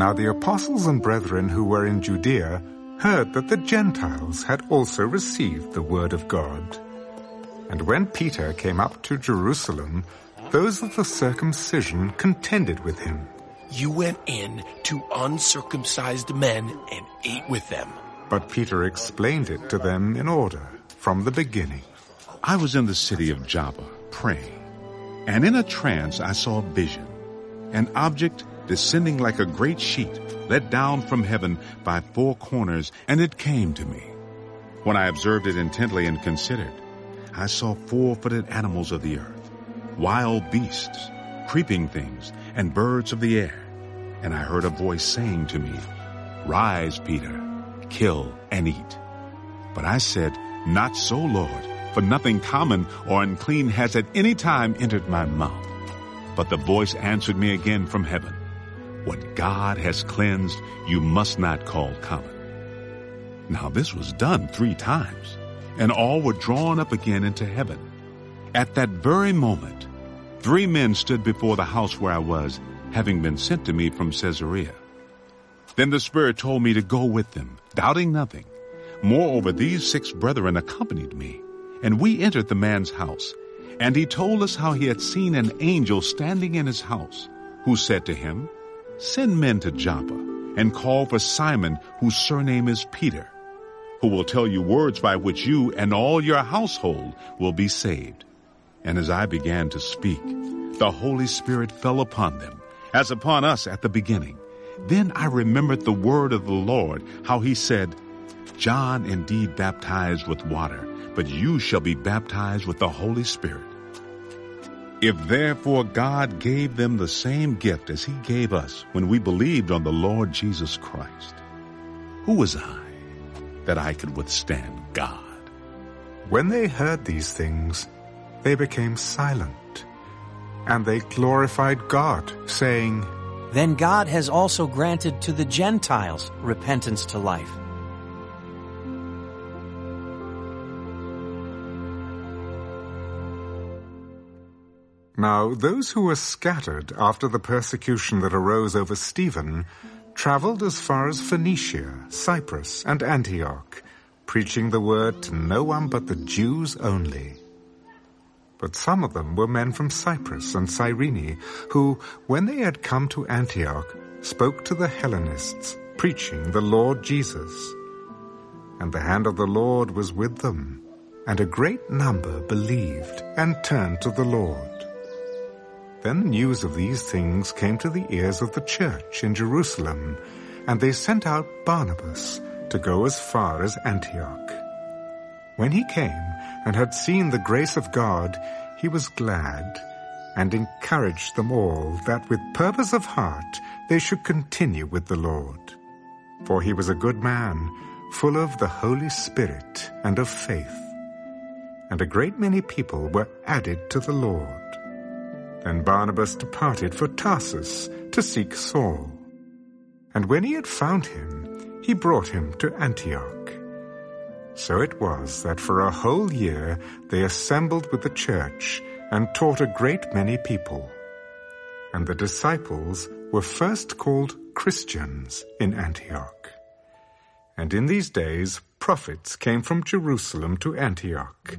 Now the apostles and brethren who were in Judea heard that the Gentiles had also received the word of God. And when Peter came up to Jerusalem, those of the circumcision contended with him. You went in to uncircumcised men and ate with them. But Peter explained it to them in order from the beginning. I was in the city of Joppa praying, and in a trance I saw a vision, an object descending like a great sheet let down from heaven by four corners, and it came to me. When I observed it intently and considered, I saw four-footed animals of the earth, wild beasts, creeping things, and birds of the air. And I heard a voice saying to me, Rise, Peter, kill and eat. But I said, Not so, Lord, for nothing common or unclean has at any time entered my mouth. But the voice answered me again from heaven, What God has cleansed, you must not call common. Now this was done three times and all were drawn up again into heaven. At that very moment, three men stood before the house where I was, having been sent to me from Caesarea. Then the Spirit told me to go with them, doubting nothing. Moreover, these six brethren accompanied me, and we entered the man's house. And he told us how he had seen an angel standing in his house, who said to him, Send men to Joppa, and call for Simon, whose surname is Peter who will tell you words by which you and all your household will be saved. And as I began to speak, the Holy Spirit fell upon them, as upon us at the beginning. Then I remembered the word of the Lord, how he said, John indeed baptized with water, but you shall be baptized with the Holy Spirit. If therefore God gave them the same gift as he gave us when we believed on the Lord Jesus Christ, who was I? that I could withstand God. When they heard these things, they became silent, and they glorified God, saying, Then God has also granted to the Gentiles repentance to life. Now those who were scattered after the persecution that arose over Stephen traveled as far as Phoenicia, Cyprus, and Antioch, preaching the word to no one but the Jews only. But some of them were men from Cyprus and Cyrene, who, when they had come to Antioch, spoke to the Hellenists, preaching the Lord Jesus. And the hand of the Lord was with them, and a great number believed and turned to the Lord. Then the news of these things came to the ears of the church in Jerusalem, and they sent out Barnabas to go as far as Antioch. When he came and had seen the grace of God, he was glad and encouraged them all that with purpose of heart they should continue with the Lord. For he was a good man, full of the Holy Spirit and of faith. And a great many people were added to the Lord. Then Barnabas departed for Tarsus to seek Saul. And when he had found him, he brought him to Antioch. So it was that for a whole year they assembled with the church and taught a great many people. And the disciples were first called Christians in Antioch. And in these days prophets came from Jerusalem to Antioch.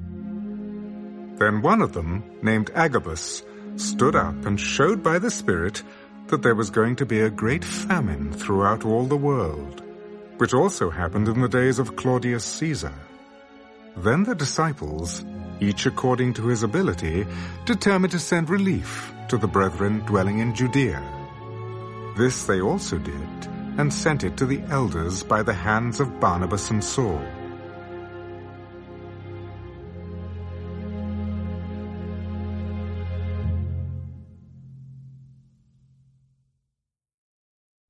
Then one of them, named Agabus, stood up and showed by the Spirit that there was going to be a great famine throughout all the world, which also happened in the days of Claudius Caesar. Then the disciples, each according to his ability, determined to send relief to the brethren dwelling in Judea. This they also did, and sent it to the elders by the hands of Barnabas and Saul.